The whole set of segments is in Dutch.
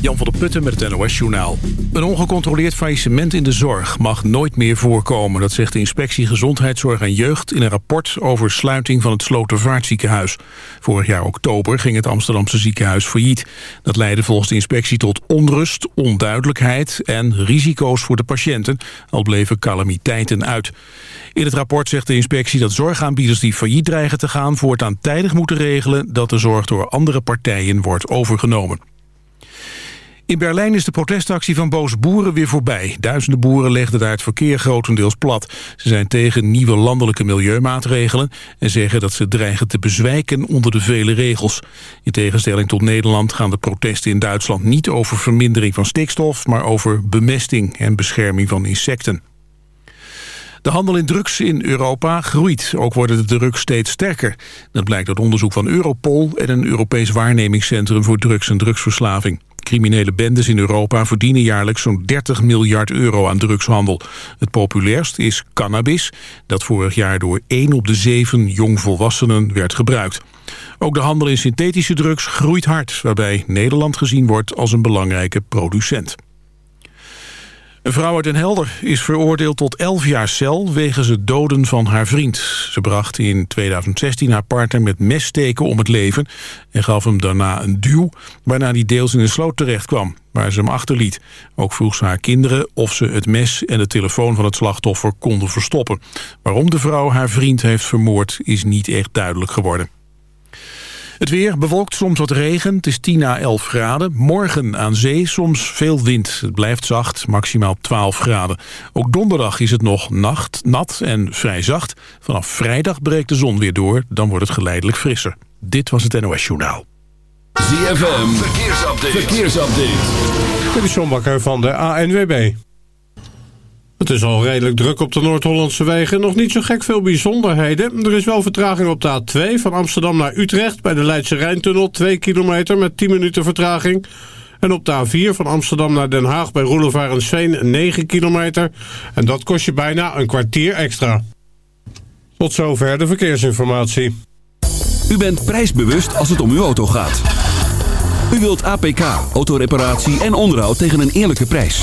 Jan van der Putten met het NOS-journaal. Een ongecontroleerd faillissement in de zorg mag nooit meer voorkomen. Dat zegt de Inspectie Gezondheidszorg en Jeugd... in een rapport over sluiting van het Slotervaartziekenhuis. Vorig jaar oktober ging het Amsterdamse ziekenhuis failliet. Dat leidde volgens de inspectie tot onrust, onduidelijkheid... en risico's voor de patiënten, al bleven calamiteiten uit. In het rapport zegt de inspectie dat zorgaanbieders die failliet dreigen te gaan... voortaan tijdig moeten regelen dat de zorg door andere partijen wordt overgenomen. In Berlijn is de protestactie van boze boeren weer voorbij. Duizenden boeren legden daar het verkeer grotendeels plat. Ze zijn tegen nieuwe landelijke milieumaatregelen... en zeggen dat ze dreigen te bezwijken onder de vele regels. In tegenstelling tot Nederland gaan de protesten in Duitsland niet over vermindering van stikstof... maar over bemesting en bescherming van insecten. De handel in drugs in Europa groeit. Ook worden de drugs steeds sterker. Dat blijkt uit onderzoek van Europol... en een Europees waarnemingscentrum voor drugs en drugsverslaving. Criminele bendes in Europa verdienen jaarlijks zo'n 30 miljard euro aan drugshandel. Het populairst is cannabis, dat vorig jaar door 1 op de 7 jongvolwassenen werd gebruikt. Ook de handel in synthetische drugs groeit hard, waarbij Nederland gezien wordt als een belangrijke producent. Een vrouw uit Den Helder is veroordeeld tot 11 jaar cel... wegens het doden van haar vriend. Ze bracht in 2016 haar partner met messteken om het leven... en gaf hem daarna een duw... waarna hij deels in een sloot terecht kwam, waar ze hem achterliet. Ook vroeg ze haar kinderen of ze het mes en de telefoon van het slachtoffer konden verstoppen. Waarom de vrouw haar vriend heeft vermoord is niet echt duidelijk geworden. Het weer bewolkt soms wat regen. Het is 10 à 11 graden. Morgen aan zee soms veel wind. Het blijft zacht, maximaal 12 graden. Ook donderdag is het nog nacht, nat en vrij zacht. Vanaf vrijdag breekt de zon weer door. Dan wordt het geleidelijk frisser. Dit was het NOS Journaal. ZFM, verkeersupdate. verkeersupdate. Dit is John Bakker van de ANWB. Het is al redelijk druk op de Noord-Hollandse wegen. Nog niet zo gek veel bijzonderheden. Er is wel vertraging op de A2 van Amsterdam naar Utrecht... bij de Leidse Rijntunnel, 2 kilometer met 10 minuten vertraging. En op de A4 van Amsterdam naar Den Haag bij Roelevarensveen 9 kilometer. En dat kost je bijna een kwartier extra. Tot zover de verkeersinformatie. U bent prijsbewust als het om uw auto gaat. U wilt APK, autoreparatie en onderhoud tegen een eerlijke prijs.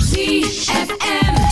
ZFM.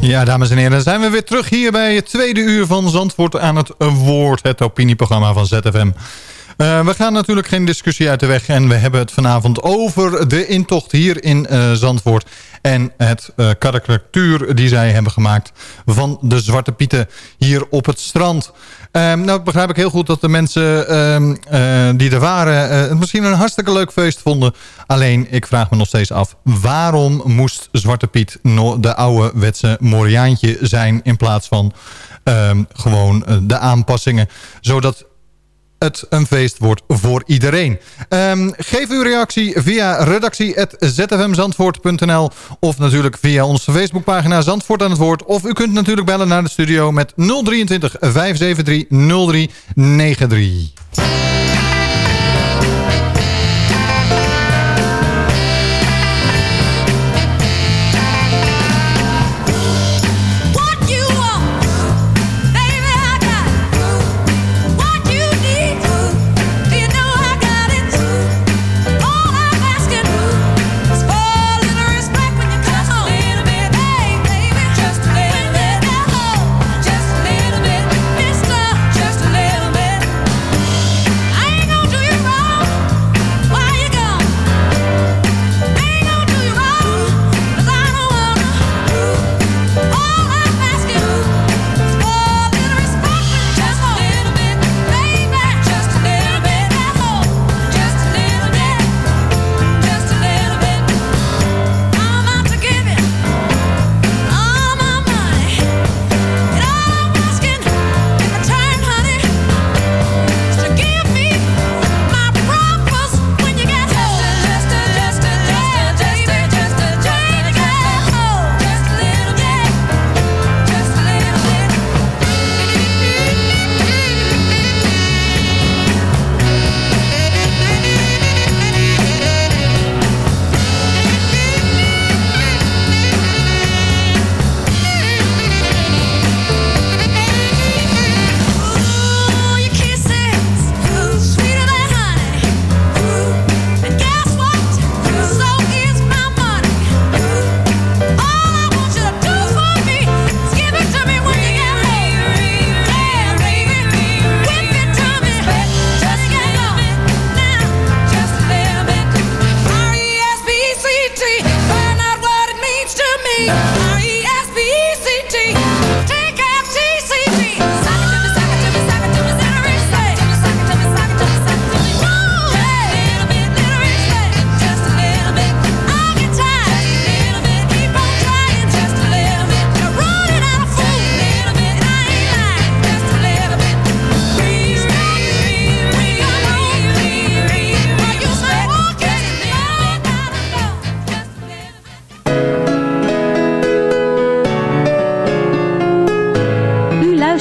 Ja, dames en heren, dan zijn we weer terug hier bij het tweede uur van Zandvoort aan het Woord, het opinieprogramma van ZFM. Uh, we gaan natuurlijk geen discussie uit de weg en we hebben het vanavond over de intocht hier in uh, Zandvoort en het uh, karikatuur die zij hebben gemaakt van de Zwarte Pieten hier op het strand. Um, nou begrijp ik heel goed dat de mensen uh, die er waren het misschien een hartstikke leuk feest vonden. Alleen ik vraag me nog steeds af waarom moest Zwarte Piet de oude wetse Moriaantje zijn in plaats van um, gewoon de aanpassingen. Zodat het een feest wordt voor iedereen. Um, geef uw reactie via redactie.zfmzandvoort.nl of natuurlijk via onze Facebookpagina Zandvoort aan het Woord. Of u kunt natuurlijk bellen naar de studio met 023 573 0393.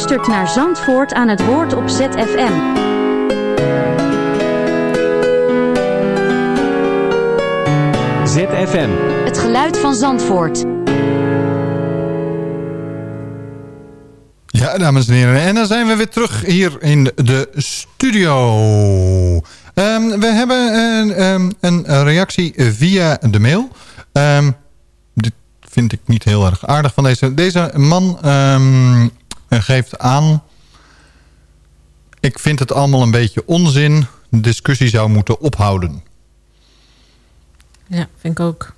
Naar Zandvoort aan het woord op ZFM. ZFM. Het geluid van Zandvoort. Ja, dames en heren. En dan zijn we weer terug hier in de studio. Um, we hebben een, um, een, reactie via de mail. Um, dit vind ik niet heel erg aardig van deze. Deze man geeft aan... Ik vind het allemaal een beetje onzin. De discussie zou moeten ophouden. Ja, vind ik ook.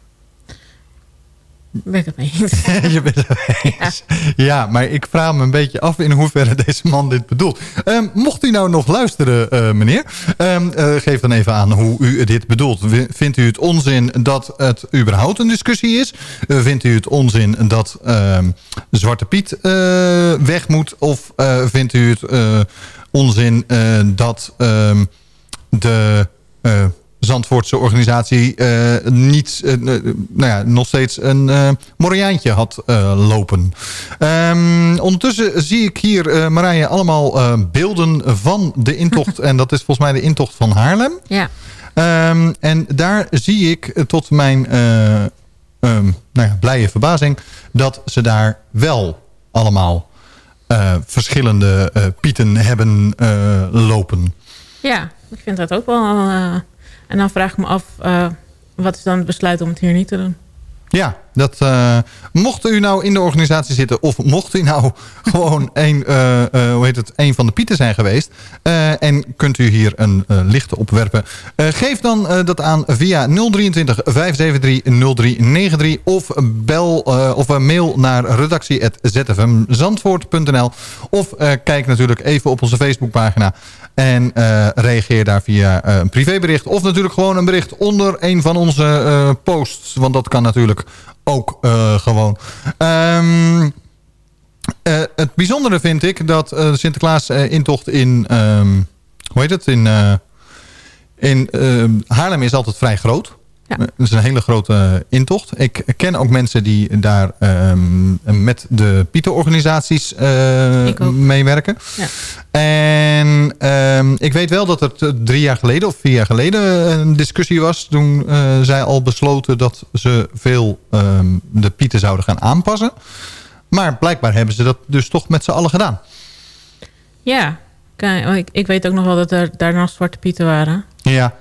Ben het mee eens. Je bent het mee eens. Ja. ja. maar ik vraag me een beetje af in hoeverre deze man dit bedoelt. Um, mocht u nou nog luisteren, uh, meneer. Um, uh, geef dan even aan hoe u dit bedoelt. Vindt u het onzin dat het überhaupt een discussie is? Uh, vindt u het onzin dat um, Zwarte Piet weg moet? Of vindt u het onzin dat de Zandvoortse organisatie eh, niet, eh, eh, nou ja, nog steeds een uh, moriaantje had lopen. Um, ondertussen zie ik hier, Marije, allemaal beelden van de intocht. en dat is volgens mij de intocht van Haarlem. Ja. Um, en daar zie ik tot mijn um, nou ja, blije verbazing... dat ze daar wel allemaal verschillende pieten hebben lopen. Ja, ik vind dat ook wel... En dan vraag ik me af, uh, wat is dan het besluit om het hier niet te doen? Ja, dat, uh, mocht u nou in de organisatie zitten... of mocht u nou gewoon een, uh, uh, hoe heet het, een van de pieten zijn geweest... en kunt u hier een lichte opwerpen... geef dan dat aan via 023 573 0393... of bel of mail naar redactie.zfmzandvoort.nl... of kijk natuurlijk even op onze Facebookpagina... En reageer daar via een privébericht. Of natuurlijk gewoon een bericht onder een van onze posts. Want dat kan natuurlijk ook gewoon. Um, het bijzondere vind ik dat de Sinterklaas intocht in... Um, hoe heet het? In, in Haarlem is altijd vrij groot. Ja. Dat is een hele grote intocht. Ik ken ook mensen die daar um, met de Pieter-organisaties uh, meewerken. Ja. En um, ik weet wel dat er drie jaar geleden of vier jaar geleden een discussie was. Toen uh, zij al besloten dat ze veel um, de Pieten zouden gaan aanpassen. Maar blijkbaar hebben ze dat dus toch met z'n allen gedaan. Ja, ik, ik weet ook nog wel dat er daar nog zwarte Pieten waren. Ja.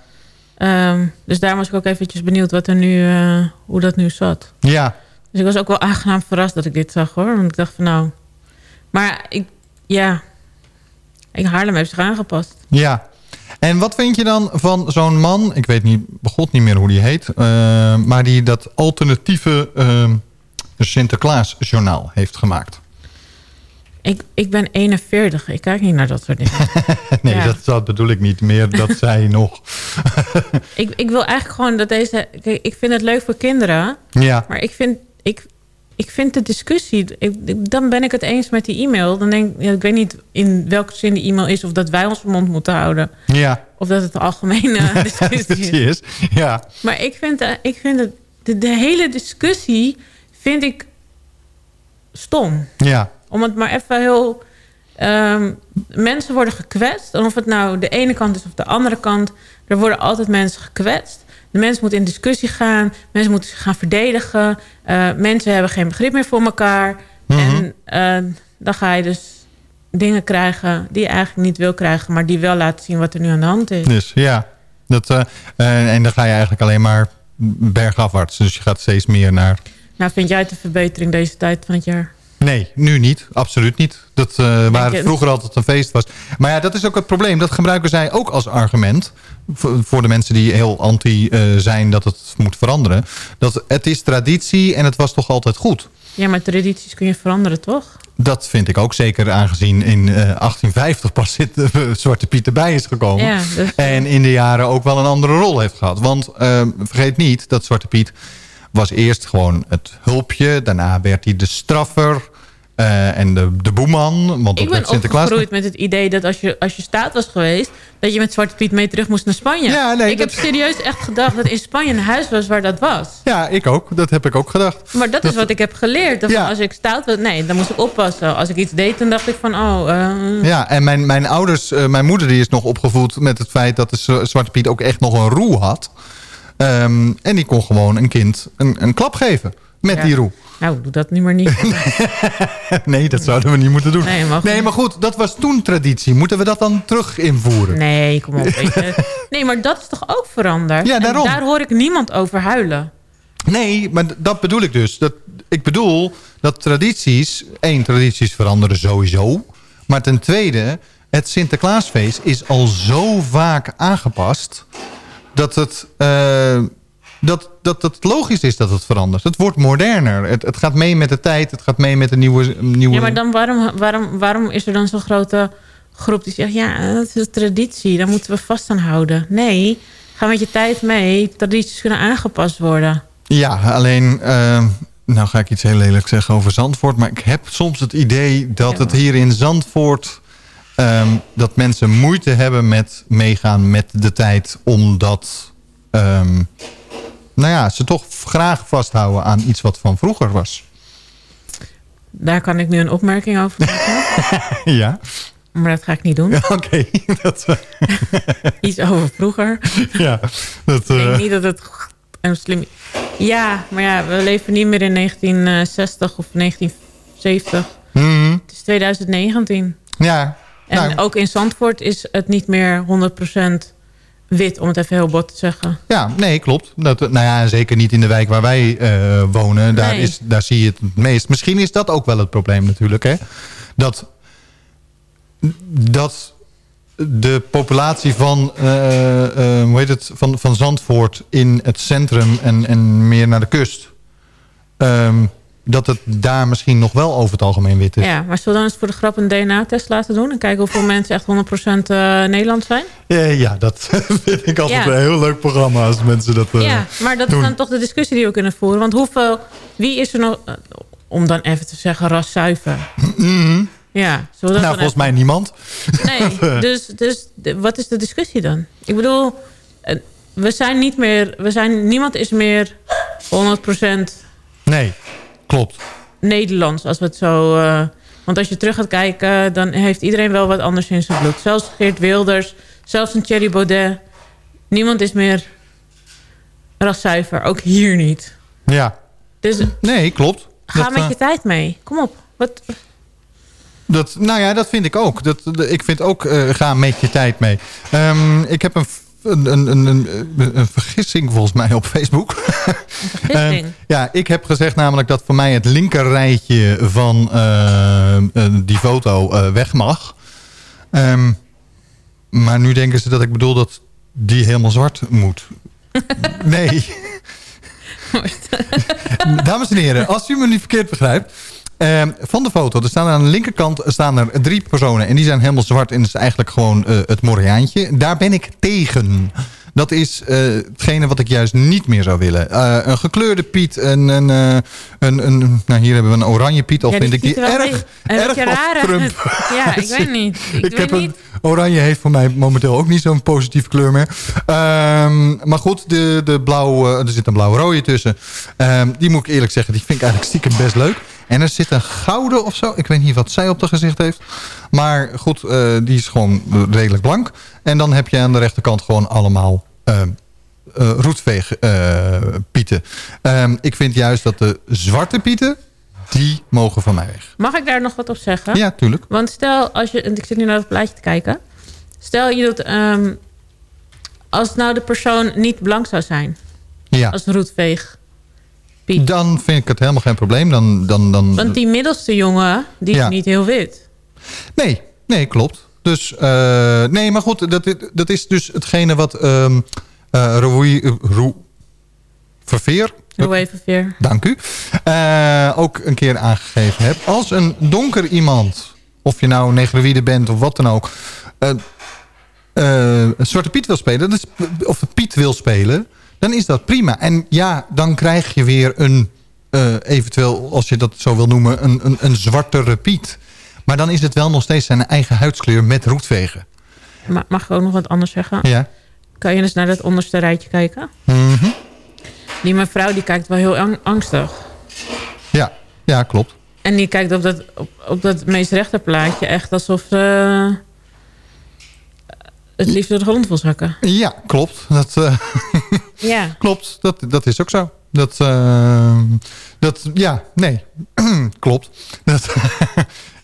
Um, dus daar was ik ook eventjes benieuwd wat er nu, uh, hoe dat nu zat. Ja. Dus ik was ook wel aangenaam verrast dat ik dit zag hoor. Want ik dacht van nou... Maar ik, ja... Ik Haarlem heeft zich aangepast. Ja. En wat vind je dan van zo'n man... Ik weet niet, begot niet meer hoe die heet... Uh, maar die dat alternatieve uh, Sinterklaas-journaal heeft gemaakt. Ik, ik ben 41. Ik kijk niet naar dat soort dingen. nee, ja. dat, dat bedoel ik niet meer. Dat zij nog. ik, ik wil eigenlijk gewoon dat deze... Kijk, ik vind het leuk voor kinderen. Ja. Maar ik vind, ik, ik vind de discussie... Ik, dan ben ik het eens met die e-mail. Dan denk ja, ik... weet niet in welke zin die e-mail is... of dat wij ons mond moeten houden. Ja. Of dat het de algemene discussie is. Ja. Maar ik vind, ik vind het, de, de hele discussie... vind ik stom. Ja om het maar even heel... Um, mensen worden gekwetst. En of het nou de ene kant is of de andere kant. Er worden altijd mensen gekwetst. De mensen moeten in discussie gaan. Mensen moeten zich gaan verdedigen. Uh, mensen hebben geen begrip meer voor elkaar. Mm -hmm. En uh, dan ga je dus dingen krijgen die je eigenlijk niet wil krijgen. Maar die wel laten zien wat er nu aan de hand is. Dus ja, dat, uh, en dan ga je eigenlijk alleen maar bergafwaarts. Dus je gaat steeds meer naar... Nou, vind jij het een verbetering deze tijd van het jaar? Nee, nu niet. Absoluut niet. Dat uh, waar het vroeger altijd een feest was. Maar ja, dat is ook het probleem. Dat gebruiken zij ook als argument. Voor de mensen die heel anti uh, zijn dat het moet veranderen. Dat het is traditie en het was toch altijd goed. Ja, maar tradities kun je veranderen, toch? Dat vind ik ook zeker aangezien in uh, 1850 pas zit, Zwarte Piet erbij is gekomen. Ja, dus... En in de jaren ook wel een andere rol heeft gehad. Want vergeet niet dat Zwarte Piet was eerst gewoon het hulpje. Daarna werd hij de straffer. Uh, en de, de boeman. Want ik ben Sinterklaas... opgegroeid met het idee dat als je, als je staat was geweest... dat je met Zwarte Piet mee terug moest naar Spanje. Ja, nee, ik dat... heb serieus echt gedacht dat in Spanje een huis was waar dat was. Ja, ik ook. Dat heb ik ook gedacht. Maar dat, dat... is wat ik heb geleerd. Dat ja. Als ik stout was, nee, dan moest ik oppassen. Als ik iets deed, dan dacht ik van, oh... Uh... Ja, en mijn, mijn ouders, uh, mijn moeder die is nog opgevoed met het feit... dat de Zwarte Piet ook echt nog een roe had. Um, en die kon gewoon een kind een, een klap geven met ja. die roe. Nou, doe dat nu maar niet. nee, dat zouden we niet moeten doen. Nee, maar, nee, maar goed, dat was toen traditie. Moeten we dat dan terug invoeren? Nee, kom op. nee, maar dat is toch ook veranderd? Ja, daarom. En daar hoor ik niemand over huilen. Nee, maar dat bedoel ik dus. Dat, ik bedoel dat tradities... één, tradities veranderen sowieso. Maar ten tweede, het Sinterklaasfeest is al zo vaak aangepast... dat het... Uh, dat, dat het logisch is dat het verandert. Het wordt moderner. Het, het gaat mee met de tijd. Het gaat mee met de nieuwe... nieuwe... Ja, maar dan waarom, waarom, waarom is er dan zo'n grote groep die zegt... ja, dat is traditie, daar moeten we vast aan houden. Nee, ga met je tijd mee. Tradities kunnen aangepast worden. Ja, alleen... Uh, nou ga ik iets heel lelijk zeggen over Zandvoort... maar ik heb soms het idee dat ja. het hier in Zandvoort... Um, dat mensen moeite hebben met meegaan met de tijd... omdat ehm, nou ja, ze toch graag vasthouden aan iets wat van vroeger was. Daar kan ik nu een opmerking over maken. ja. Maar dat ga ik niet doen. Oké. dat, eh, Iets over vroeger. ja. Dat, Ik denk eh, niet dat het een slim... Ja, maar ja, we leven niet meer in 1960 of 1970. mhm. Het is 2019. Ja. En Nou, ook in Zandvoort is het niet meer 100% wit, om het even heel bot te zeggen. Ja, nee, klopt. Dat, nou ja, zeker niet in de wijk waar wij eh, wonen. Daar, Nee. is, daar zie je het het meest. Misschien is dat ook wel het probleem natuurlijk. Hè? Dat, dat de populatie van, eh, eh, hoe heet het, van, van Zandvoort in het centrum en, en meer naar de kust... ehm, dat het daar misschien nog wel over het algemeen wit is. Ja, maar zullen we dan eens voor de grap een DNA-test laten doen... en kijken hoeveel mensen echt 100% eh Nederland zijn? Eh, ja, dat vind ik altijd Ja. een heel leuk programma als mensen dat eh, ja, maar dat doen. is dan toch de discussie die we kunnen voeren. Want hoeveel, wie is er nog, om dan even te zeggen, raszuiver? Ja, zullen we dat Nou, volgens mij niemand. Nee, dus, dus wat is de discussie dan? Ik bedoel, we zijn niet meer, we zijn, niemand is meer 100% Nee, klopt. Nederlands, als we het zo... eh, want als je terug gaat kijken, dan heeft iedereen wel wat anders in zijn bloed. Zelfs Geert Wilders, zelfs een Thierry Baudet. Niemand is meer raszuiver, ook hier niet. Ja. Dus Nee, klopt. ga Dat, met eh, je tijd mee. Kom op. Wat, Dat, nou ja, dat vind ik ook. Dat, ik vind ook, eh, ga met je tijd mee. Ehm, ik heb een, een, een, een, vergissing volgens mij op Facebook. vergissing? Ehm, ja, ik heb gezegd namelijk dat voor mij het linkerrijtje van eh, eh, die foto eh, weg mag. Ehm, maar nu denken ze dat ik bedoel dat die helemaal zwart moet. nee. Dames en heren, als u me niet verkeerd begrijpt. Eh, van de foto, er staan aan de linkerkant staan er drie personen. En die zijn helemaal zwart en dat is eigenlijk gewoon eh, het Moriaantje. Daar ben ik tegen. Dat is eh, hetgene wat ik juist niet meer zou willen. Eh, een gekleurde Piet, een, een, een, een, nou hier hebben we een oranje Piet. Al Ja, vind ik die er erg, erg uit. Trump. Ja, ik weet niet. Ik, heb niet. een, oranje heeft voor mij momenteel ook niet zo'n positieve kleur meer. Ehm, maar goed, de, de blauw, eh, er zit een blauw-rode tussen. Ehm, die moet ik eerlijk zeggen, die vind ik eigenlijk stiekem best leuk. En er zit een gouden of zo. Ik weet niet wat zij op de gezicht heeft. Maar goed, eh, die is gewoon redelijk blank. En dan heb je aan de rechterkant gewoon allemaal... ehm eh, roetveeg eh, pieten. Ehm, ik vind juist dat de zwarte pieten... die mogen van mij weg. Mag ik daar nog wat op zeggen? Ja, tuurlijk. Want stel, als je, en ik zit nu naar het plaatje te kijken. Stel je doet, ehm, als nou de persoon niet blank zou zijn. Ja. Als roetveeg. Dan vind ik het helemaal geen probleem. Dan, dan, dan, Want die middelste jongen, die Ja. is niet heel wit. Nee, nee, klopt. Dus, eh, nee, maar goed, dat, dat is dus hetgene wat ehm eh Roei- Roe- Verveer, weer. dank u, eh, ook een keer aangegeven heb. Als een donker iemand, of je nou een negroïde bent of wat dan ook... eh, eh, een Zwarte Piet wil spelen, of Piet wil spelen, dan is dat prima. En ja, dan krijg je weer een, eh, eventueel, als je dat zo wil noemen, een, een, een zwartere Piet. Maar dan is het wel nog steeds zijn eigen huidskleur met roetvegen. Ma- Mag ik ook nog wat anders zeggen? Ja. Kan je eens naar dat onderste rijtje kijken? Mhm. Die mevrouw die kijkt wel heel ang- angstig. Ja, ja, klopt. En die kijkt op dat, op, op dat meest rechter plaatje echt alsof ze het liefst door de grond wil zakken. Ja, klopt. Dat, eh, Ja. klopt. Dat, dat is ook zo. Dat, eh, dat ja, nee. klopt. Dat,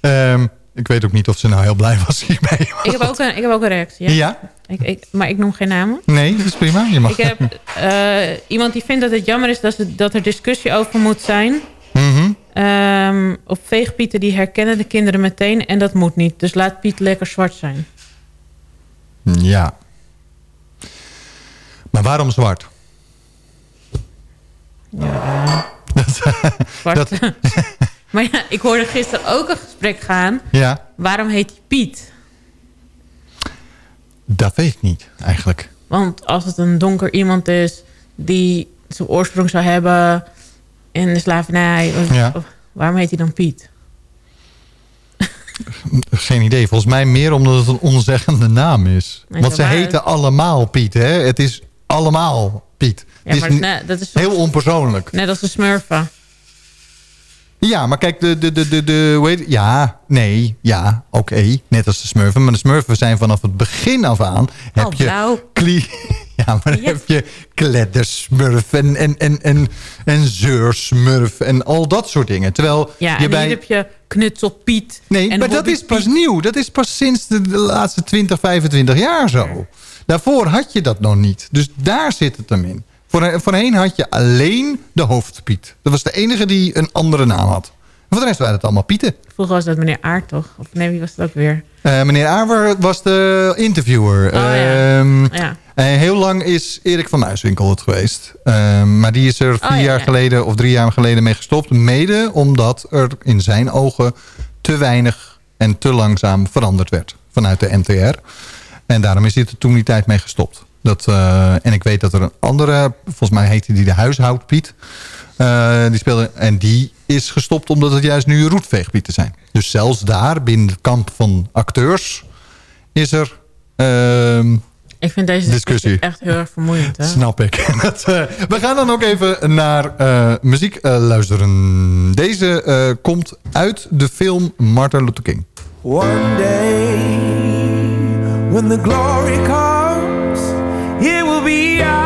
ehm, ik weet ook niet of ze nou heel blij was hiermee. Ik heb ook een, ik heb ook een reactie. Ja? Ja? Ik, ik, maar ik noem geen namen. Nee, dat is prima. Je mag. Ik heb eh, iemand die vindt dat het jammer is dat, ze, dat er discussie over moet zijn. Mhm. Ehm, op veegpieten die herkennen de kinderen meteen en dat moet niet. Dus laat Piet lekker zwart zijn. Ja. Maar waarom zwart? Ja. Zwart. maar ja, ik hoorde gisteren ook een gesprek gaan. Ja, Waarom heet hij Piet? dat weet ik niet eigenlijk. Want als het een donker iemand is die zijn oorsprong zou hebben in de slavernij, of- Ja. of- waarom heet hij dan Piet? Geen idee. Volgens mij meer omdat het een onzeggende naam is. Want ze waar. heten allemaal Piet. Hè? Het is allemaal Piet. Ja, Het maar is nee, dat is heel onpersoonlijk. Net als de smurfen. Ja, maar kijk, de, de, de, de, de ja, nee, ja, oké, net als de smurfen. Maar de smurfen zijn vanaf het begin af aan, heb je, blauw. kli, ja, maar dan heb je kleddersmurf en, en, en, en, en zeursmurf en al dat soort dingen. Terwijl Ja, je bij... hier heb je knutselpiet. Nee, en maar dat is pas nieuw. Dat is pas sinds de, de laatste 20, 25 jaar zo. Daarvoor had je dat nog niet. Dus daar zit het hem in. Voor, voorheen had je alleen de hoofdpiet. Dat was de enige die een andere naam had. Voor de rest waren het allemaal pieten. Vroeger was dat meneer Aard, toch? Of nee, wie was dat ook weer? Eh, meneer Awer was de interviewer. Oh, ja. Ehm, Ja. en heel lang is Erik van Muiswinkel het geweest. Ehm, maar die is er vier Oh, ja, jaar ja. geleden of drie jaar geleden mee gestopt. Mede omdat er in zijn ogen te weinig en te langzaam veranderd werd vanuit de NTR. En daarom is hij er toen die tijd mee gestopt. Dat, eh, en ik weet dat er een andere, volgens mij heette die de huishoudpiet. eh, die speelde, en die is gestopt omdat het juist nu roetveegpieten zijn. Dus zelfs daar, binnen het kamp van acteurs, is er ehm, Ik vind deze Discussie. discussie echt heel erg vermoeiend. Hè? Snap ik. Dat, eh, we gaan dan ook even naar eh, muziek luisteren. Deze eh, komt uit de film Martin Luther King. One day, when the glory comes, it will be ours.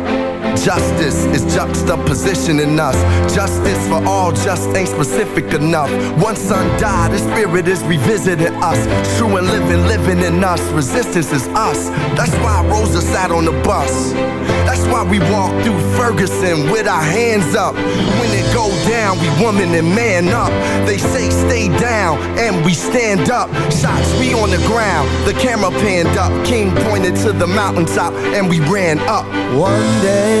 Justice is juxtaposition in us. Justice for all just ain't specific enough. One son died, his spirit is revisiting us. True and living, living in us. Resistance is us. That's why Rosa sat on the bus. That's why we walk through Ferguson with our hands up. When it go down, we woman and man up. They say stay down, and we stand up. Shots we on the ground, the camera panned up. King pointed to the mountaintop, and we ran up. One day,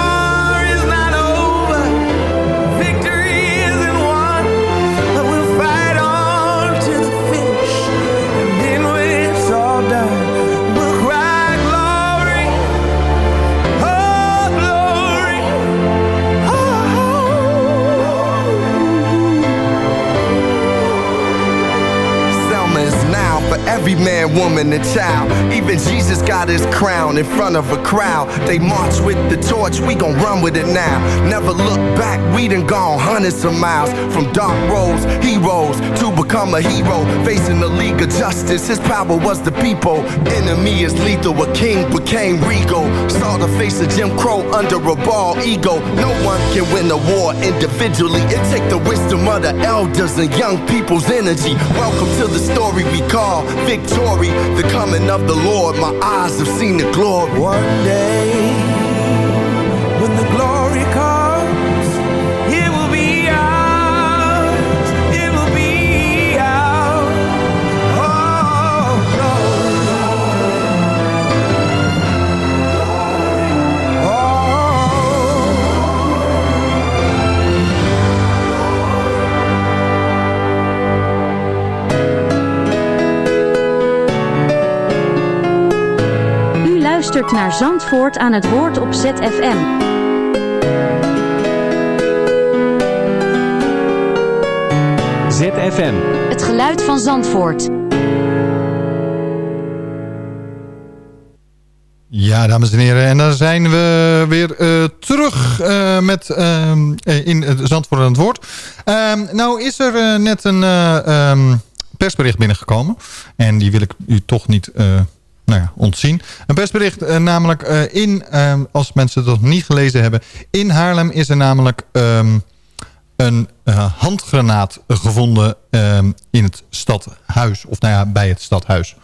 man, woman, and child. Even Jesus got his crown in front of a crowd. They march with the torch, we gon' run with it now. Never look back, we done gone hundreds of miles. From dark roads, heroes, to become a hero. Facing the League of Justice, his power was the people. Enemy is lethal, a king became regal. Saw the face of Jim Crow under a ball ego. No one can win a war individually. It take the wisdom of the elders and young people's energy. Welcome to the story we call victory. The coming of the Lord. My eyes have seen the glory. One day, when the glory comes, luistert naar Zandvoort aan het woord op ZFM. ZFM. Het geluid van Zandvoort. Ja, dames en heren. En dan zijn we weer eh, terug eh, met, ehm, eh, in het Zandvoort aan het woord. Ehm, nou is er net een eh, ehm, persbericht binnengekomen. En die wil ik u toch niet eh, nou ja, ontzien. Een persbericht eh, namelijk eh, in, ehm, als mensen nog niet gelezen hebben... in Haarlem is er namelijk ehm, een eh, handgranaat gevonden ehm, in het stadhuis. Of nou ja, bij het stadhuis.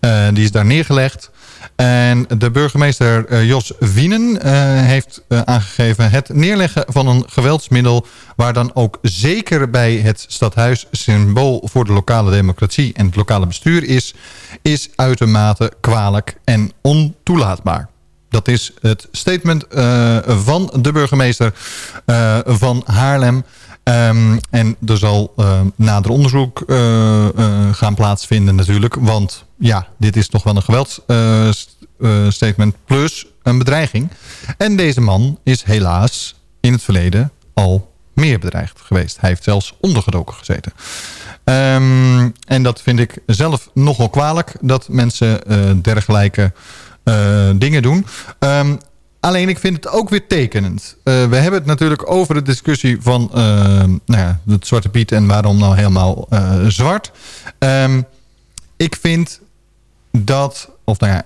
Eh, die is daar neergelegd. En de burgemeester eh, Jos Wienen eh, heeft eh, aangegeven... het neerleggen van een geweldsmiddel... waar dan ook zeker bij het stadhuis... symbool voor de lokale democratie en het lokale bestuur is... is uitermate kwalijk en ontoelaatbaar. Dat is het statement van de burgemeester van Haarlem... Ehm, en er zal uh, nader onderzoek uh, uh, gaan plaatsvinden natuurlijk. Want ja, dit is toch wel een geweldsstatement plus een bedreiging. En deze man is helaas in het verleden al meer bedreigd geweest. Hij heeft zelfs ondergedoken gezeten. Um, en dat vind ik zelf nogal kwalijk. Dat mensen dergelijke dingen doen. Alleen ik vind het ook weer tekenend. Uh, we hebben het natuurlijk over de discussie van uh, nou ja, het Zwarte Piet en waarom nou helemaal uh, zwart. Um, ik vind dat, of nou ja,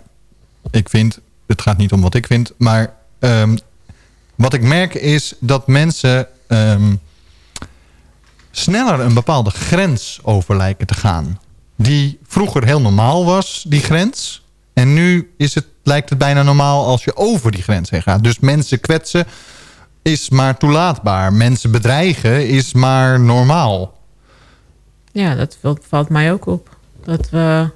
ik vind, het gaat niet om wat ik vind, maar um, wat ik merk is dat mensen um, sneller een bepaalde grens over lijken te gaan. Die vroeger heel normaal was, die grens. En nu is het, lijkt het bijna normaal als je over die grens heen gaat. Dus mensen kwetsen is maar toelaatbaar. Mensen bedreigen is maar normaal. Ja, dat valt mij ook op. Dat we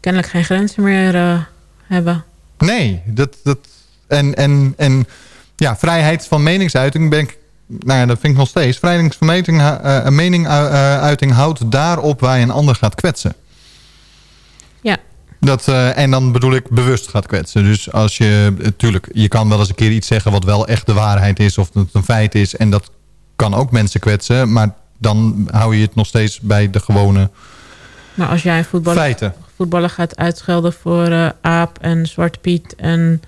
kennelijk geen grenzen meer uh, hebben. Nee, dat, dat, en, en, en ja, vrijheid van meningsuiting ben ik nou ja, dat vind ik nog steeds. Vrijheid van mening, uh, meningsuiting houdt daarop waar je een ander gaat kwetsen. Dat, uh, en dan bedoel ik bewust gaat kwetsen. Dus als je, natuurlijk, je kan wel eens een keer iets zeggen wat wel echt de waarheid is of het een feit is. En dat kan ook mensen kwetsen, maar dan hou je het nog steeds bij de gewone Maar als jij een voetballer, feiten. voetballer gaat uitschelden voor uh, Aap en Zwarte Piet en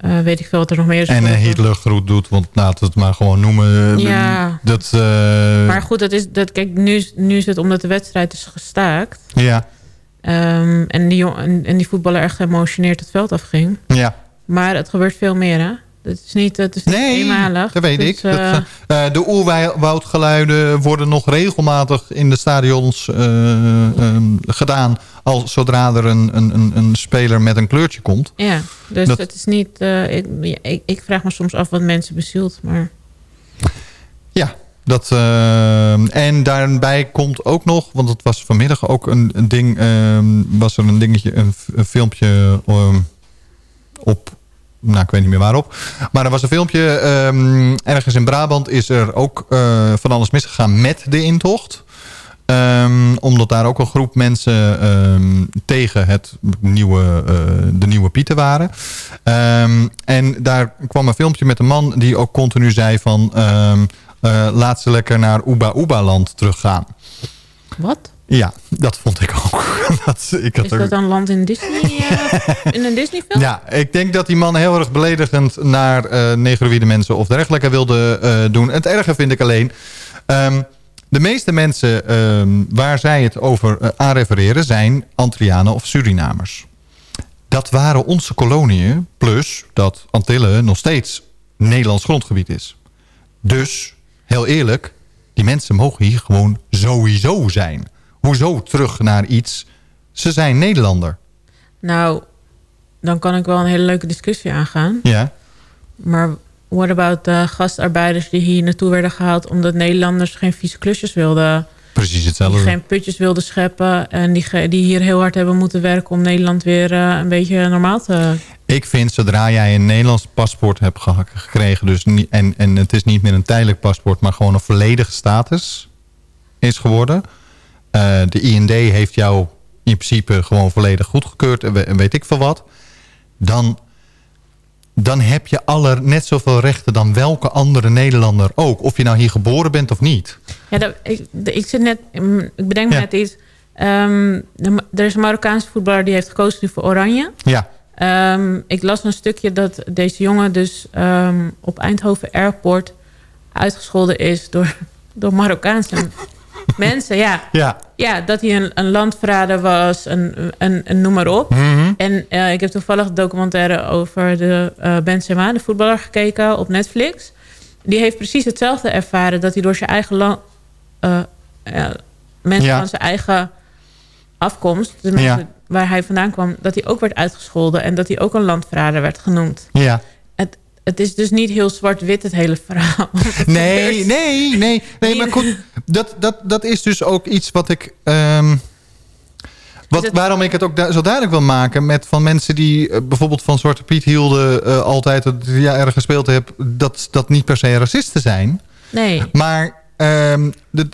uh, weet ik veel wat er nog meer is. En een Hitlergroet doet, want laten we het maar gewoon noemen. Ja. Dat, maar goed, dat is, dat, kijk, nu, nu is het omdat de wedstrijd is gestaakt. Ja. Um, en, die, en, en die voetballer erg geëmotioneerd het veld afging. Ja. Maar het gebeurt veel meer, hè? Het is niet, het is niet nee, eenmalig. dat weet dus, ik. Uh, dat, uh, de oerwoudgeluiden worden nog regelmatig in de stadions uh, um, gedaan... Al, zodra er een, een, een speler met een kleurtje komt. Ja, dus dat, het is niet... Ik, ik, ik, vraag me soms af wat mensen bezielt, maar... Ja, dat, uh, en daarbij komt ook nog, want het was vanmiddag ook een, ding, uh, was er een dingetje, een, filmpje um, op, nou ik weet niet meer waarop. Maar er was een filmpje, um, ergens in Brabant is er ook uh, van alles misgegaan met de intocht. Omdat daar ook een groep mensen tegen het nieuwe, uh, de nieuwe Pieten waren. En daar kwam een filmpje met een man die ook continu zei van... Uh, laat ze lekker naar Oeba Oeba land teruggaan. Wat? Ja, dat vond ik ook. dat, ik had Is dat er... een land in Disney? Uh, in een Disney film? Ja, ik denk dat die man heel erg beledigend naar uh, negroïde mensen of dergelijke wilde uh, doen. Het erge vind ik alleen... Um, de meeste mensen um, waar zij het over aan refereren zijn Antillianen of Surinamers. Dat waren onze koloniën, plus dat Antillen nog steeds Nederlands grondgebied is. Dus heel eerlijk, die mensen mogen hier gewoon sowieso zijn. Hoezo terug naar iets? Ze zijn Nederlander. Nou, dan kan ik wel een hele leuke discussie aangaan. Ja. Maar what about de gastarbeiders die hier naartoe werden gehaald... omdat Nederlanders geen vieze klusjes wilden... Precies hetzelfde. Die geen putjes wilden scheppen. En die, die hier heel hard hebben moeten werken om Nederland weer uh, een beetje normaal te... Ik vind zodra jij een Nederlands paspoort hebt gekregen... Dus niet, en, en het is niet meer een tijdelijk paspoort... maar gewoon een volledige status is geworden. Uh, de IND heeft jou in principe gewoon volledig goedgekeurd... en weet ik veel wat. Dan, dan heb je alle net zoveel rechten dan welke andere Nederlander ook. Of je nou hier geboren bent of niet. Ja, dat, ik, ik zit net... Ik bedenk me ja. net iets... Um, er is een Marokkaanse voetballer die heeft gekozen voor Oranje. Ja. Ehm, ik las een stukje dat deze jongen dus ehm, op Eindhoven Airport uitgescholden is door, door Marokkaanse mensen. Ja. Ja. ja, dat hij een, een landverrader was, een, een, een noem maar op. Mhm. En eh, ik heb toevallig documentaire over de eh Benzema, de voetballer, gekeken op Netflix. Die heeft precies hetzelfde ervaren. Dat hij door zijn eigen land... eh, mensen Ja. van zijn eigen afkomst... de mensen Ja. waar hij vandaan kwam... dat hij ook werd uitgescholden. En dat hij ook een landverrader werd genoemd. Ja. Het, het is dus niet heel zwart-wit het hele verhaal. Nee, nee, nee. nee maar goed, dat, dat, dat is dus ook iets wat ik... ehm, wat, waarom ik het ook zo duidelijk wil maken met van mensen die eh, bijvoorbeeld van Zwarte Piet hielden eh, altijd, dat ja, erg gespeeld heb, dat dat niet per se racisten zijn. Nee. Maar ehm, de,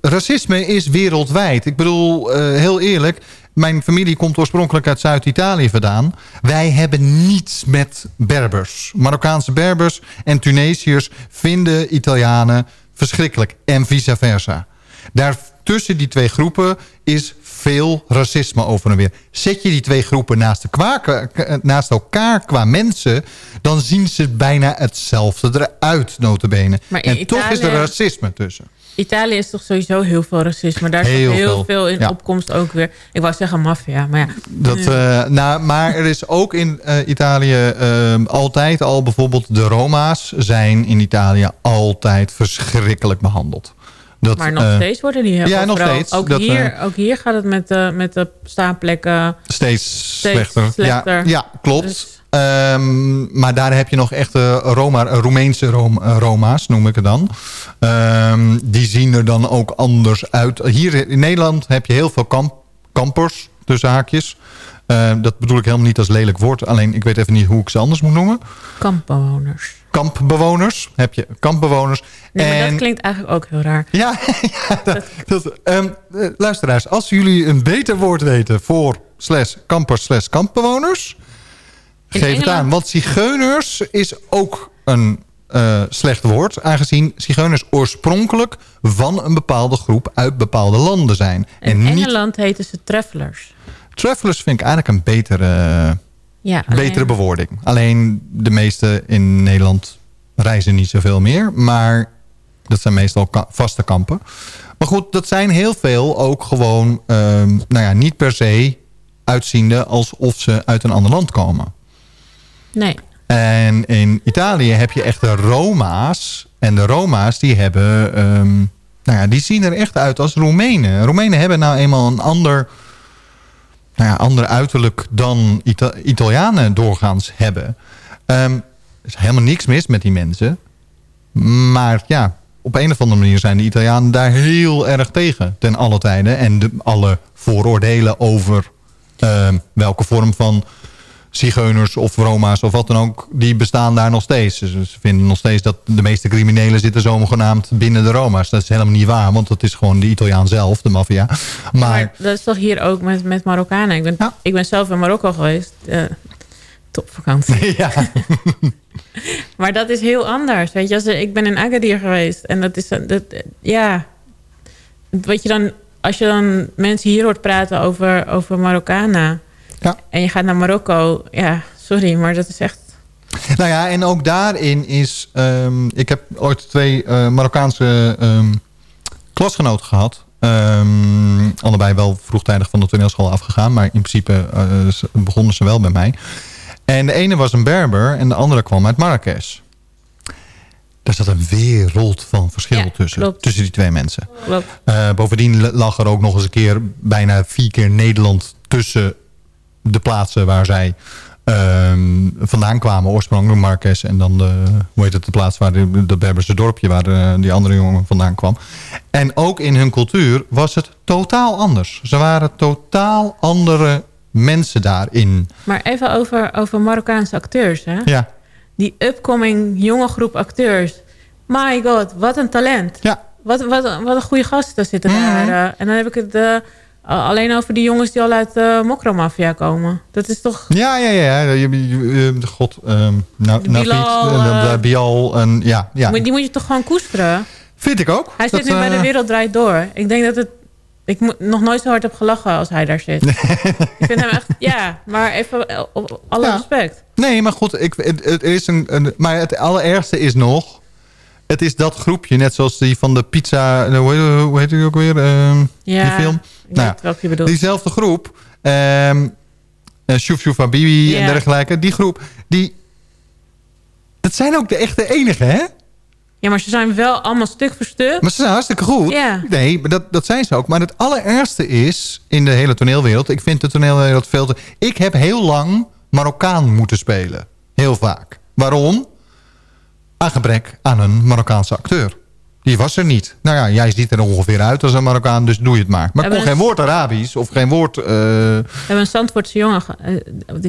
racisme is wereldwijd. Ik bedoel, eh, heel eerlijk, mijn familie komt oorspronkelijk uit Zuid-Italië vandaan. Wij hebben niets met Berbers. Marokkaanse Berbers en Tunesiërs vinden Italianen verschrikkelijk. En vice versa. Daar tussen die twee groepen is veel racisme over en weer. Zet je die twee groepen naast, k- naast elkaar qua mensen... dan zien ze bijna hetzelfde eruit, notabene. Maar En toch is er Italië- racisme tussen. Italië is toch sowieso heel veel racisme. Daar is Heel heel veel, in ja. opkomst ook weer. Ik wou zeggen maffia, maar ja. Dat, eh, nou, maar er is ook in eh, Italië altijd al bijvoorbeeld de Roma's zijn in Italië altijd verschrikkelijk behandeld. Dat, maar nog eh, steeds worden die heel ja, nog steeds. Ook, Dat, hier, eh, ook hier gaat het met, de met de staanplekken steeds, steeds slechter. slechter. Ja, ja klopt. Dus- Ehm, maar daar heb je nog echte Roma, Roemeense Rom- eh, Roma's, noem ik het dan. Ehm, die zien er dan ook anders uit. Hier in Nederland heb je heel veel kamp, kampers, tussen haakjes. Ehm, dat bedoel ik helemaal niet als lelijk woord. Alleen ik weet even niet hoe ik ze anders moet noemen. kampbewoners. Kampbewoners. Heb je kampbewoners. Nee, maar en dat klinkt eigenlijk ook heel raar. ja, ja dat, dat, ehm, eh, luisteraars, als jullie een beter woord weten voor slash kampers slash kampbewoners, In geef het aan. Want zigeuners is ook een eh, slecht woord, aangezien zigeuners oorspronkelijk van een bepaalde groep uit bepaalde landen zijn. In en niet Engeland heten ze travelers. travelers vind ik eigenlijk een betere, Ja, alleen- betere bewoording. Alleen de meeste in Nederland reizen niet zoveel meer, maar dat zijn meestal ka- vaste kampen. Maar goed, dat zijn heel veel ook gewoon, ehm, nou ja, niet per se uitziende alsof ze uit een ander land komen. Nee. En in Italië heb je echt de Roma's. En de Roma's die hebben, ehm, nou ja, die zien er echt uit als Roemenen. Roemenen hebben nou eenmaal een ander, nou ja, ander uiterlijk dan Ita- Italianen doorgaans hebben. Ehm, er is helemaal niks mis met die mensen. Maar ja, op een of andere manier zijn de Italianen daar heel erg tegen. Ten alle tijden. En de, alle vooroordelen over ehm, welke vorm van zigeuners of Roma's of wat dan ook, die bestaan daar nog steeds. Dus ze vinden nog steeds dat de meeste criminelen zitten zogenaamd binnen de Roma's. Dat is helemaal niet waar, want dat is gewoon de Italiaan zelf, de maffia. Maar, Maar dat is toch hier ook met, met Marokkanen. Ik ben, ik ben zelf in Marokko geweest. Eh topvakantie. ja. Maar dat is heel anders. Weet je, als, er- ik ben in Agadir geweest. En dat is... Dat, ja. Wat je dan... Als je dan mensen hier hoort praten over, over Marokkanen. Ja. En je gaat naar Marokko. Ja, sorry, maar dat is echt... Nou ja, en ook daarin is... ehm, ik heb ooit twee eh, Marokkaanse ehm, klasgenoten gehad. Ehm, allebei wel vroegtijdig van de toneelschool afgegaan. Maar in principe eh, begonnen ze wel bij mij. En de ene was een Berber en de andere kwam uit Marrakesh. Daar zat een wereld van verschil Ja, tussen. klopt. Tussen die twee mensen. Klopt. Eh, bovendien lag er ook nog eens een keer bijna vier keer Nederland tussen de plaatsen waar zij ehm, vandaan kwamen. Oorspronkelijk Marques en dan de, hoe heet het, de plaats waar de, de Berberse dorpje waar eh, die andere jongen vandaan kwam. En ook in hun cultuur was het totaal anders. Ze waren totaal andere mensen daarin. Maar even over, over Marokkaanse acteurs. Hè? Ja. Die upcoming jonge groep acteurs. My god, wat een talent. Ja. Wat, wat, wat een goede gasten zitten Mhm. daar. eh. en dan heb ik het eh, alleen over die jongens die al uit de Mokromafia komen. Dat is toch... Ja, ja, ja. je- God, ehm nou, Bilal, Navid, en, eh, eh, Bial en ja. ja. Die moet je toch gewoon koesteren? Vind ik ook. Hij Dat, zit nu bij de eh, Wereld Draait Door. Ik denk dat het... Ik moet nog nooit zo hard heb gelachen als hij daar zit. ik vind hem echt... Ja, maar even eh, op alle Ja. respect. Nee, maar goed, ik, het, het is een, een, maar het allerergste is nog... Het is dat groepje, net zoals die van de pizza... eh, Hoe heet, hoe heet die ook weer? ehm, Ja, die film? welke je bedoelt. Diezelfde groep. uh, Shuf Shuf Habibi en dergelijke. Die groep, die... Dat zijn ook de echte enige, hè? Ja, maar ze zijn wel allemaal stuk voor stuk. Maar ze zijn hartstikke goed. Ja. Nee, dat, dat zijn ze ook. Maar het allerergste is in de hele toneelwereld... ik vind de toneelwereld veel te... Ik heb heel lang Marokkaan moeten spelen. Heel vaak. Waarom? Aan gebrek aan een Marokkaanse acteur. Die was er niet. Nou ja, jij ziet er ongeveer uit als een Marokkaan, dus doe je het maar. Maar ik kon geen woord Arabisch of geen woord... eh, We hebben een Zandvoortse jongen. ge- eh,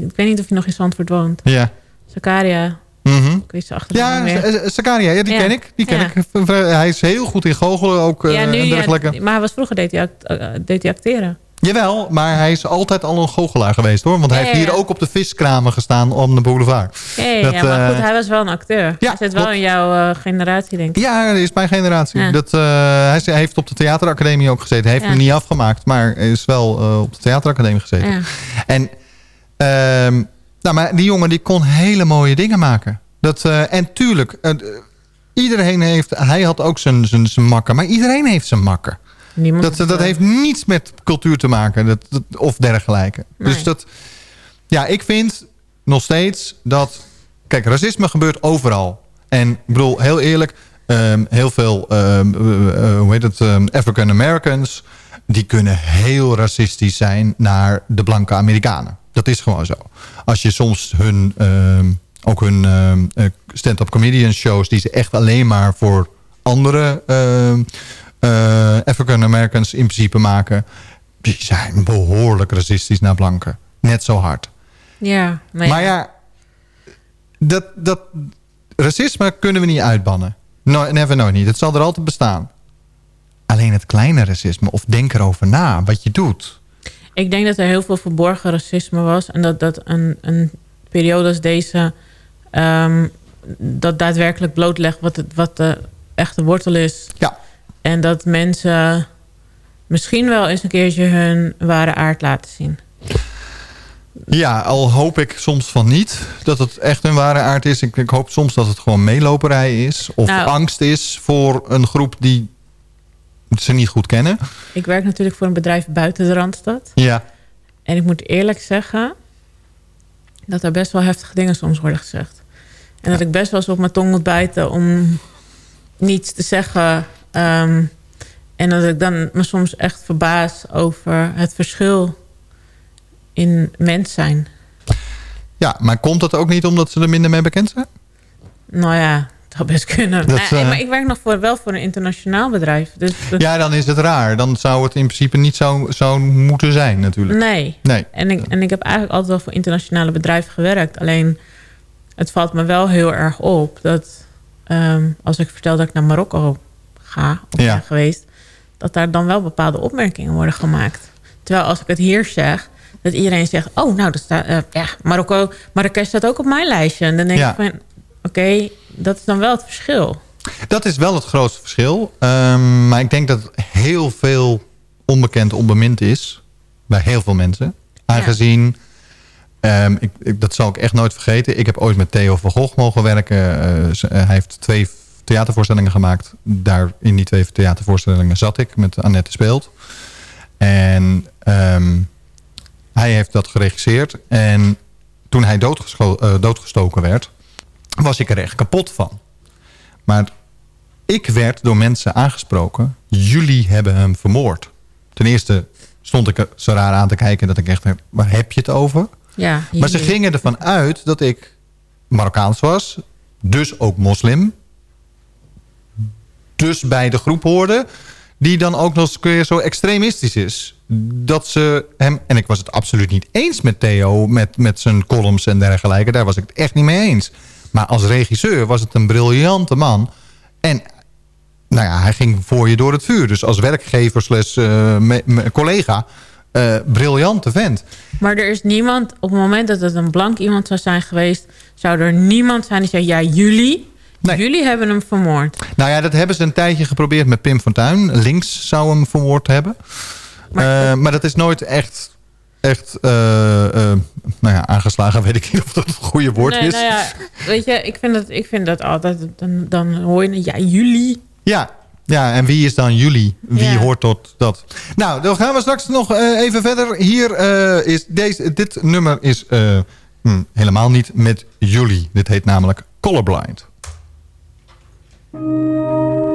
ik weet niet of hij nog in Zandvoort woont. ja. Zakaria. Mhm. Ik weet achternaam Ja, Z- Zakaria, ja, die Ja. ken ik. Die ken Ja. ik. Hij is heel goed in goochelen ook eh, ja, nu, en ja, dergelijke. maar hij was vroeger deed hij, act- eh, deed hij acteren. Jawel, maar hij is altijd al een goochelaar geweest hoor. Want hij Ja, heeft hier ja. ook op de viskramen gestaan om de boulevard. Ja, ja, Dat, ja, maar eh, goed, hij was wel een acteur. ja, hij zit wel in jouw eh, generatie, denk ik. Ja, is mijn generatie. Dat, eh, hij heeft op de theateracademie ook gezeten. Hij heeft hem niet afgemaakt, maar is wel eh, op de theateracademie gezeten. Ja. En, ehm, nou, maar die jongen die kon hele mooie dingen maken. Dat, eh, en tuurlijk, eh, iedereen heeft... Hij had ook zijn, zijn, zijn makken, maar iedereen heeft zijn makken. Niemand Dat, dat heeft niets met cultuur te maken dat, dat- of dergelijke. Nee. Dus dat, ja, ik vind nog steeds dat... Kijk, racisme gebeurt overal. En ik bedoel, heel eerlijk... ehm, heel veel, ehm, eh, eh, hoe heet het, ehm, African Americans... die kunnen heel racistisch zijn naar de blanke Amerikanen. Dat is gewoon zo. Als je soms hun, ook hun eh, stand-up comedian shows... die ze echt alleen maar voor andere eh, African Americans in principe maken... die zijn behoorlijk racistisch naar blanken. Net zo hard. Ja, nee. Maar ja, dat, dat, racisme kunnen we niet uitbannen. No, never nooit niet. Het zal er altijd bestaan. Alleen het kleine racisme, of denk erover na wat je doet. Ik denk dat er heel veel verborgen racisme was. En dat, dat een, een periode als deze... ehm, dat daadwerkelijk blootlegt wat, het, wat de echte wortel is. Ja. En dat mensen misschien wel eens een keertje hun ware aard laten zien. Ja, al hoop ik soms van niet dat het echt een ware aard is. Ik, ik hoop soms dat het gewoon meeloperij is. Of Nou. angst is voor een groep die ze niet goed kennen. Ik werk natuurlijk voor een bedrijf buiten de Randstad. Ja, En ik moet eerlijk zeggen... dat er best wel heftige dingen soms worden gezegd. En dat ik best wel eens op mijn tong moet bijten... om niets te zeggen. Ehm, en dat ik dan me soms echt verbaas over het verschil in mens zijn. ja, maar komt dat ook niet omdat ze er minder mee bekend zijn? Nou ja, zou best kunnen. Dat, nee, eh, maar ik werk nog voor, wel voor een internationaal bedrijf. Dus, dus- Ja, dan is het raar. Dan zou het in principe niet zo, zo moeten zijn natuurlijk. Nee. Nee. En ik, en ik heb eigenlijk altijd wel voor internationale bedrijven gewerkt. Alleen, het valt me wel heel erg op dat ehm, als ik vertel dat ik naar Marokko ga of Ja. ben geweest, dat daar dan wel bepaalde opmerkingen worden gemaakt. Terwijl als ik het hier zeg, dat iedereen zegt, oh nou, dat staat, eh, ja, Marokko, Marrakesh staat ook op mijn lijstje. En dan denk Ja. ik van, oké, dat is dan wel het verschil. Dat is wel het grootste verschil. Ehm, maar ik denk dat heel veel onbekend, onbemind is. Bij heel veel mensen. Aangezien, ehm, ik, ik- dat zal ik echt nooit vergeten. Ik heb ooit met Theo van Gogh mogen werken. Ze- hij heeft twee theatervoorstellingen gemaakt. Daar in die twee theatervoorstellingen zat ik met Annette Speelt. En ehm, hij heeft dat geregisseerd. En toen hij eh, doodgestoken werd, was ik er echt kapot van. Maar ik werd door mensen aangesproken. Jullie hebben hem vermoord. Ten eerste stond ik er zo raar aan te kijken dat ik echt... Waar heb je het over? Ja, Maar ze gingen ervan uit dat ik Marokkaans was. Dus ook moslim. Dus bij de groep hoorde. Die dan ook nog eens zo extremistisch is. Dat ze hem... En ik was het absoluut niet eens met Theo. Met, met zijn columns en dergelijke. Daar was ik het echt niet mee eens. Maar als regisseur was het een briljante man. En nou ja, hij ging voor je door het vuur. Dus als werkgever slash eh, collega... eh, briljante vent. Maar er is niemand, op het moment dat het een blank iemand zou zijn geweest... zou er niemand zijn die zei, ja, jullie, jullie hebben hem vermoord. Nou ja, dat hebben ze een tijdje geprobeerd met Pim Fortuyn. Links zou hem vermoord hebben. Maar, maar dat is nooit echt, echt eh, eh, nou ja, aangeslagen. Weet ik niet of dat het goede woord nee, is. nou ja, weet je, ik vind dat, ik vind dat altijd... Dan, dan hoor je, ja, jullie. Ja, ja, en wie is dan jullie? Wie Ja. hoort tot dat? Nou, dan gaan we straks nog eh, even verder. Hier eh, is deze, dit nummer is eh, hm, helemaal niet met jullie. Dit heet namelijk Colorblind. Música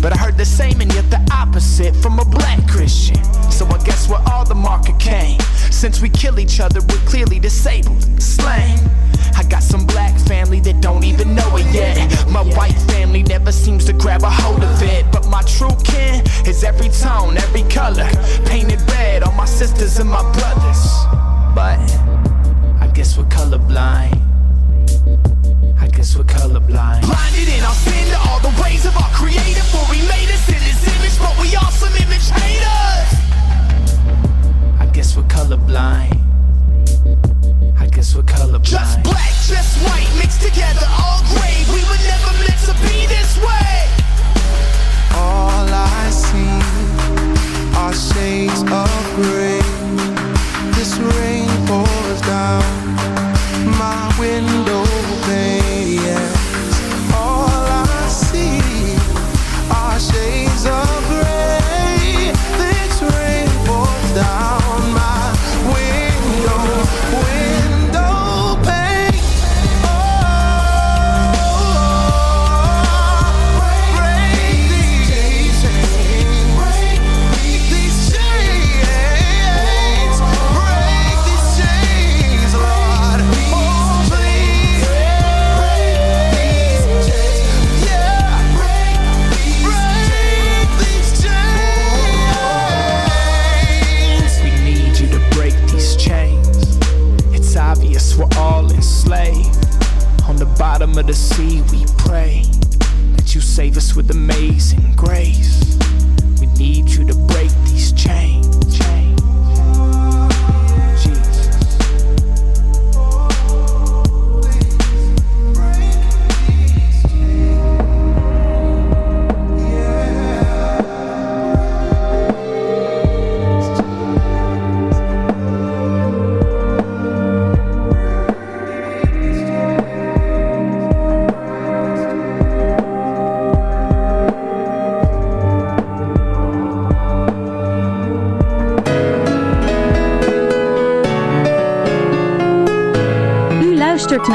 But I heard the same and yet the opposite from a black Christian. So I guess we're all the mark came. Since we kill each other, we're clearly disabled, slain. I got some black family that don't even know it yet. My white family never seems to grab a hold of it. But my true kin is every tone, every color. Painted red on my sisters and my brothers. But I guess we're colorblind. I guess we're colorblind. Blinded in our sin to all the ways of our creator. For he made us in his image, but we are some image haters. I guess we're colorblind. I guess we're colorblind. Just black, just white, mixed together, all gray. We were never meant to be this way. All I see are shades of gray. This rain pours down my window bottom of the sea, we pray that you save us with amazing grace.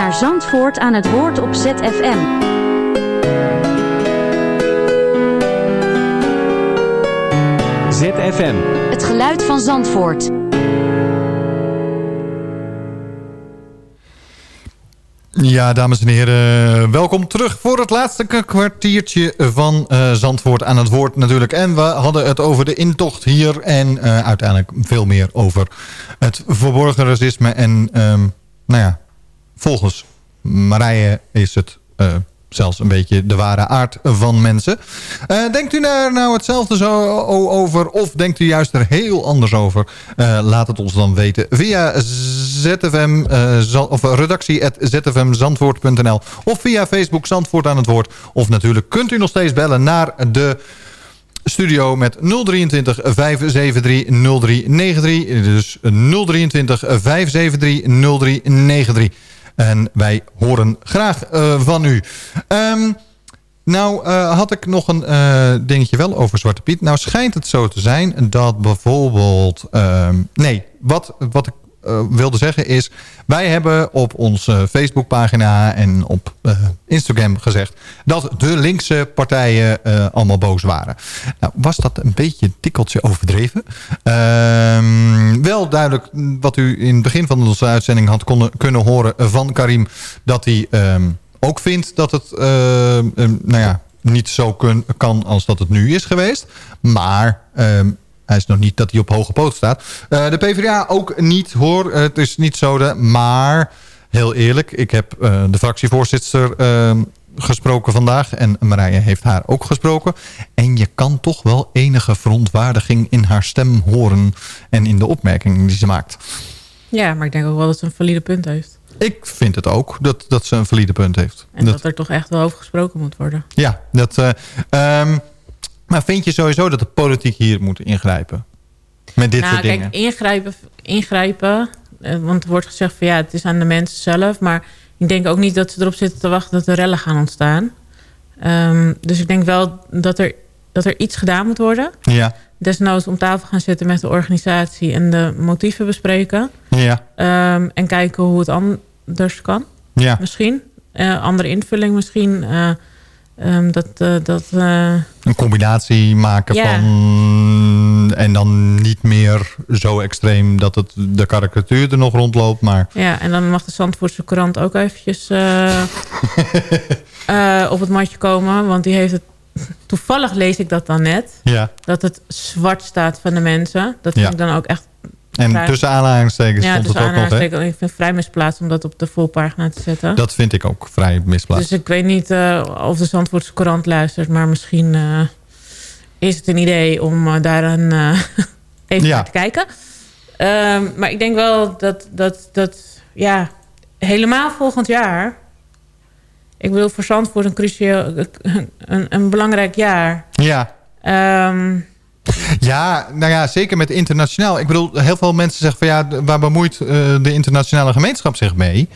Naar Zandvoort aan het woord op ZFM. ZFM. Het geluid van Zandvoort. Ja, dames en heren, welkom terug voor het laatste kwartiertje van eh, Zandvoort aan het woord natuurlijk. En we hadden het over de intocht hier en eh, uiteindelijk veel meer over het verborgen racisme. En ehm, nou ja, volgens Marije is het eh, zelfs een beetje de ware aard van mensen. Eh, denkt u daar nou hetzelfde zo over of denkt u juist er heel anders over? Eh, laat het ons dan weten via ZFM, Zan- of redactie.zfmzandvoort.nl of via Facebook Zandvoort aan het woord. Of natuurlijk kunt u nog steeds bellen naar de studio met 023 573 0393. Dus 023 573 0393. En wij horen graag eh, van u. Ehm, nou eh, had ik nog een eh, dingetje wel over Zwarte Piet. Nou schijnt het zo te zijn dat bijvoorbeeld... ehm, nee, wat, wat ik eh, wilde zeggen is... wij hebben op onze Facebookpagina en op eh, Instagram gezegd... dat de linkse partijen eh, allemaal boos waren. Nou, was dat een beetje een tikkeltje overdreven? Ehm, wel duidelijk wat u in het begin van onze uitzending had konnen, kunnen horen van Karim... dat hij ehm, ook vindt dat het ehm, nou ja, niet zo kan als dat het nu is geweest. Maar... hij is nog niet dat hij op hoge poot staat. Eh, de PvdA ook niet hoor. het is niet zo. De, maar heel eerlijk. Ik heb eh, de fractievoorzitter eh, gesproken vandaag. En Marije heeft haar ook gesproken. En je kan toch wel enige verontwaardiging in haar stem horen. En in de opmerkingen die ze maakt. Ja, maar ik denk ook wel dat ze een valide punt heeft. Ik vind het ook dat, dat ze een valide punt heeft. En dat, er toch echt wel over gesproken moet worden. Ja, dat, eh, ehm, maar vind je sowieso dat de politiek hier moet ingrijpen? Met dit nou, soort dingen? kijk, ingrijpen, ingrijpen eh, want er wordt gezegd van ja, het is aan de mensen zelf. Maar ik denk ook niet dat ze erop zitten te wachten dat er rellen gaan ontstaan. Ehm, dus ik denk wel dat er, dat er iets gedaan moet worden. Ja, Desnoods om tafel gaan zitten met de organisatie en de motieven bespreken. ja, Ehm, en kijken hoe het anders kan. Ja. Misschien. Eh, andere invulling misschien. Eh, ehm, dat... eh, dat eh, een combinatie maken Ja. van... en dan niet meer zo extreem dat het de karikatuur er nog rondloopt, maar... Ja, en dan mag de Zandvoortse krant ook eventjes eh, op het matje komen. Want die heeft het... Toevallig lees ik dat dan net. Ja. Dat het zwart staat van de mensen. Dat vind Ja. ik dan ook echt... En vrij- tussen aanhalingstekens ja, stond het ook nog, hè? Ik vind het vrij misplaatst om dat op de voorpagina te zetten. Dat vind ik ook vrij misplaatst. Dus ik weet niet eh, of de Zandvoortse krant luistert. Maar misschien eh, is het een idee om eh, daar een, even Ja. naar te kijken. Ehm, maar ik denk wel dat, dat, dat ja, helemaal volgend jaar... Ik bedoel, voor Zandvoort een cruciaal, een, een belangrijk jaar. Ja. Ehm, Ja, nou ja, zeker met internationaal. Ik bedoel, heel veel mensen zeggen van ja, waar bemoeit eh, de internationale gemeenschap zich mee?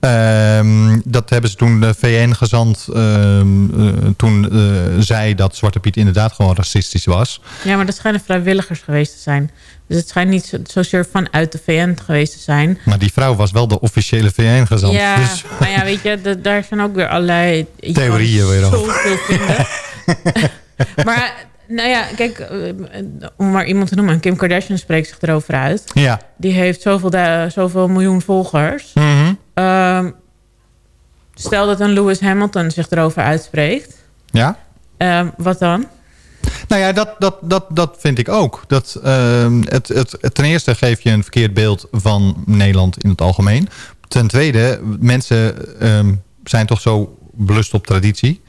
Ehm, dat hebben ze toen de VN-gezant ehm, eh, toen eh, zei dat Zwarte Piet inderdaad gewoon racistisch was. ja, maar dat schijnen vrijwilligers geweest te zijn. Dus het schijnt niet zo- zozeer vanuit de VN geweest te zijn. Maar die vrouw was wel de officiële VN-gezant. Ja, Dus maar ja, weet je, da- daar zijn ook weer allerlei... Theorieën weer over. Zoveel vinden. maar, nou ja, kijk, eh, om maar iemand te noemen. Kim Kardashian spreekt zich erover uit. ja. Die heeft zoveel, zoveel miljoen volgers. Mhm. Ehm, stel dat een Lewis Hamilton zich erover uitspreekt. Ja? Ehm, wat dan? Nou ja, dat, dat, dat, dat vind ik ook. Dat, ehm, het, het, ten eerste geef je een verkeerd beeld van Nederland in het algemeen. Ten tweede, mensen zijn toch zo belust op traditie.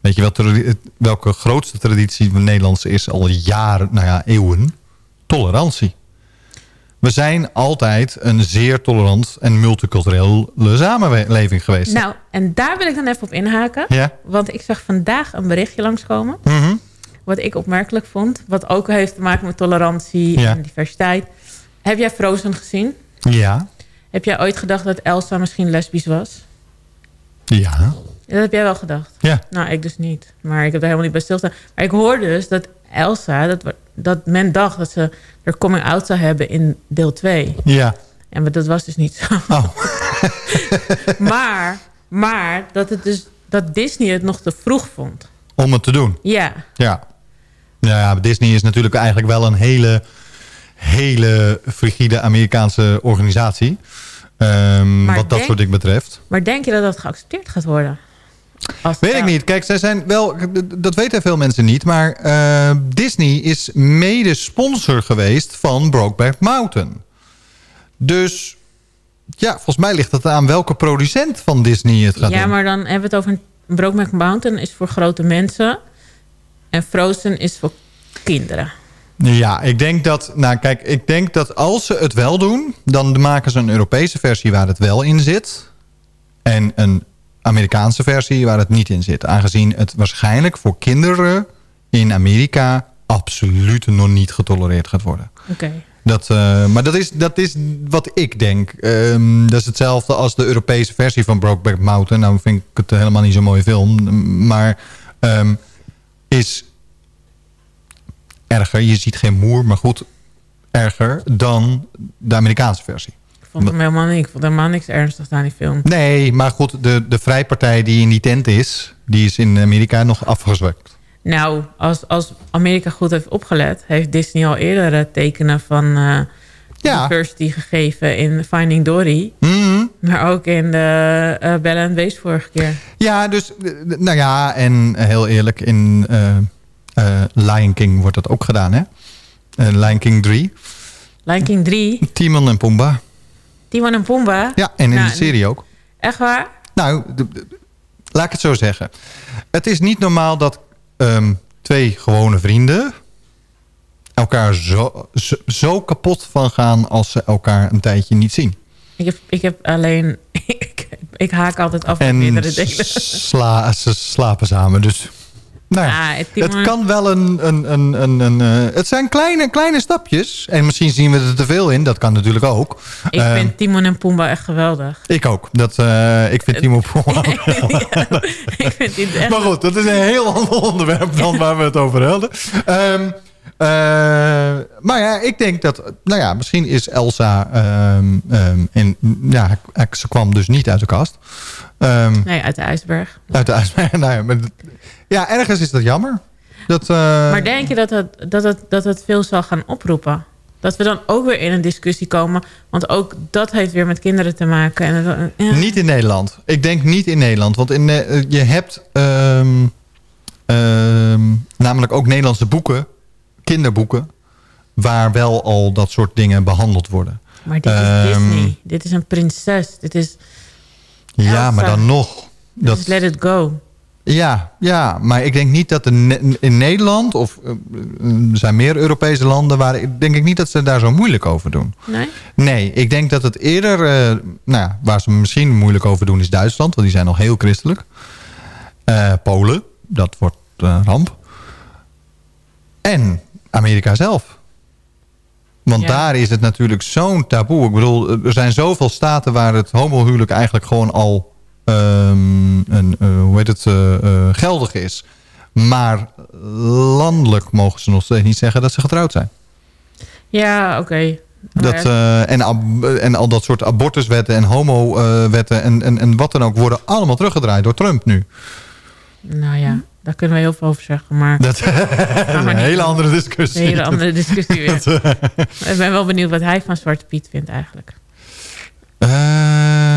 Weet je wel, welke grootste traditie van Nederlands is al jaren, nou ja, eeuwen? Tolerantie. We zijn altijd een zeer tolerant en multiculturele samenleving geweest. Nou, en daar wil ik dan even op inhaken. Ja. Want ik zag vandaag een berichtje langskomen. Mhm. Wat ik opmerkelijk vond. Wat ook heeft te maken met tolerantie Ja. en diversiteit. Heb jij Frozen gezien? Ja. Heb jij ooit gedacht dat Elsa misschien lesbisch was? Ja. Dat heb jij wel gedacht? Ja. Nou, ik dus niet. Maar ik heb er helemaal niet bij stilstaan. Maar ik hoor dus dat Elsa... Dat, dat men dacht dat ze er coming out zou hebben in deel 2. Ja. Maar dat was dus niet zo. Oh. maar, maar dat, het dus, dat Disney het nog te vroeg vond. Om het te doen. Ja. Ja. Nou ja, Disney is natuurlijk eigenlijk wel een hele, hele frigide Amerikaanse organisatie. Ehm, wat dat soort dingen betreft. Maar denk je dat dat geaccepteerd gaat worden? Als- Weet ik niet. Kijk, zij zijn wel, dat weten veel mensen niet. Maar eh, Disney is mede sponsor geweest van Brokeback Mountain. Dus ja, volgens mij ligt het aan welke producent van Disney het gaat Ja, doen. maar dan hebben we het over... Brokeback Mountain is voor grote mensen. En Frozen is voor kinderen. Ja, ik denk dat, nou kijk, ik denk dat als ze het wel doen, dan maken ze een Europese versie waar het wel in zit. En een Amerikaanse versie waar het niet in zit. Aangezien het waarschijnlijk voor kinderen in Amerika absoluut nog niet getolereerd gaat worden. Oké. Dat, eh, maar dat is, dat is wat ik denk. Ehm, dat is hetzelfde als de Europese versie van Brokeback Mountain. Nou vind ik het helemaal niet zo'n mooie film. Maar ehm, is erger. Je ziet geen moer, maar goed, erger dan de Amerikaanse versie. Vond hem helemaal niet. Ik vond helemaal niks ernstigs aan die film. Nee, maar goed, de, de vrijpartij die in die tent is... die is in Amerika nog afgezwakt. Nou, als, als Amerika goed heeft opgelet... heeft Disney al eerder tekenen van eh diversity gegeven in Finding Dory. Mhm. Maar ook in de uh, Bella and Beast vorige keer. Ja, dus, eh, nou ja, en heel eerlijk, in Lion King wordt dat ook gedaan, hè? Lion King 3. Lion King 3, Timon en Pumbaa. Timon en Pumbaa. Ja, en in Nou, de serie ook. Echt waar? Nou, de- de- laat ik het zo zeggen. Het is niet normaal dat ehm, twee gewone vrienden... elkaar zo, zo, zo kapot van gaan als ze elkaar een tijdje niet zien. Ik heb, ik heb alleen... ik, ik haak altijd af En meerdere delen. sla, ze slapen samen, dus... Nou Ah, het Timon- het kan wel een... een, een, een, een eh, het zijn kleine, kleine stapjes. En misschien zien we er te veel in. Dat kan natuurlijk ook. Ik Ehm, vind Timon en Pumbaa echt geweldig. ik ook. Dat, eh, ik vind Timo Pumbaa ook wel. ik vind die echt... Maar goed, dat is een heel ander onderwerp dan waar we het over hadden. Ehm, eh, maar ja, ik denk dat... Nou ja, misschien is Elsa... ehm, ehm, in, ja, ze kwam dus niet uit de kast. Ehm, Nee, uit de ijsberg. uit de ijsberg. Nou ja, maar ja, ergens is dat jammer. Dat, eh, Maar denk je dat het, dat, het, dat het veel zal gaan oproepen? Dat we dan ook weer in een discussie komen. Want ook dat heeft weer met kinderen te maken. En, ja. Niet in Nederland. Ik denk niet in Nederland. Want in, eh, je hebt ehm, ehm, namelijk ook Nederlandse boeken, kinderboeken, waar wel al dat soort dingen behandeld worden. Maar dit is Ehm, Disney. Dit is een prinses. Dit is, Ja, maar dan nog. Dat, is Let It Go. Ja, ja, maar ik denk niet dat de, in Nederland, of eh, er zijn meer Europese landen, waar ik denk ik niet dat ze daar zo moeilijk over doen. Nee? Nee, ik denk dat het eerder... eh, nou waar ze misschien moeilijk over doen is Duitsland. Want die zijn nog heel christelijk. Eh, Polen, dat wordt een ramp. En Amerika zelf. Want Ja. daar is het natuurlijk zo'n taboe. Ik bedoel, er zijn zoveel staten waar het homohuwelijk eigenlijk gewoon al... ehm, een, eh, hoe heet het, eh, eh, geldig is. Maar landelijk mogen ze nog steeds niet zeggen dat ze getrouwd zijn. Ja, oké. Dat, eh, en, en al dat soort abortuswetten en homo-wetten en, en, en wat dan ook... worden allemaal teruggedraaid door Trump nu. Nou ja, daar kunnen we heel veel over zeggen. Maar Dat is een hele andere discussie. Een hele andere discussie weer. Dat, eh, Ik ben wel benieuwd wat hij van Zwarte Piet vindt eigenlijk. ehm,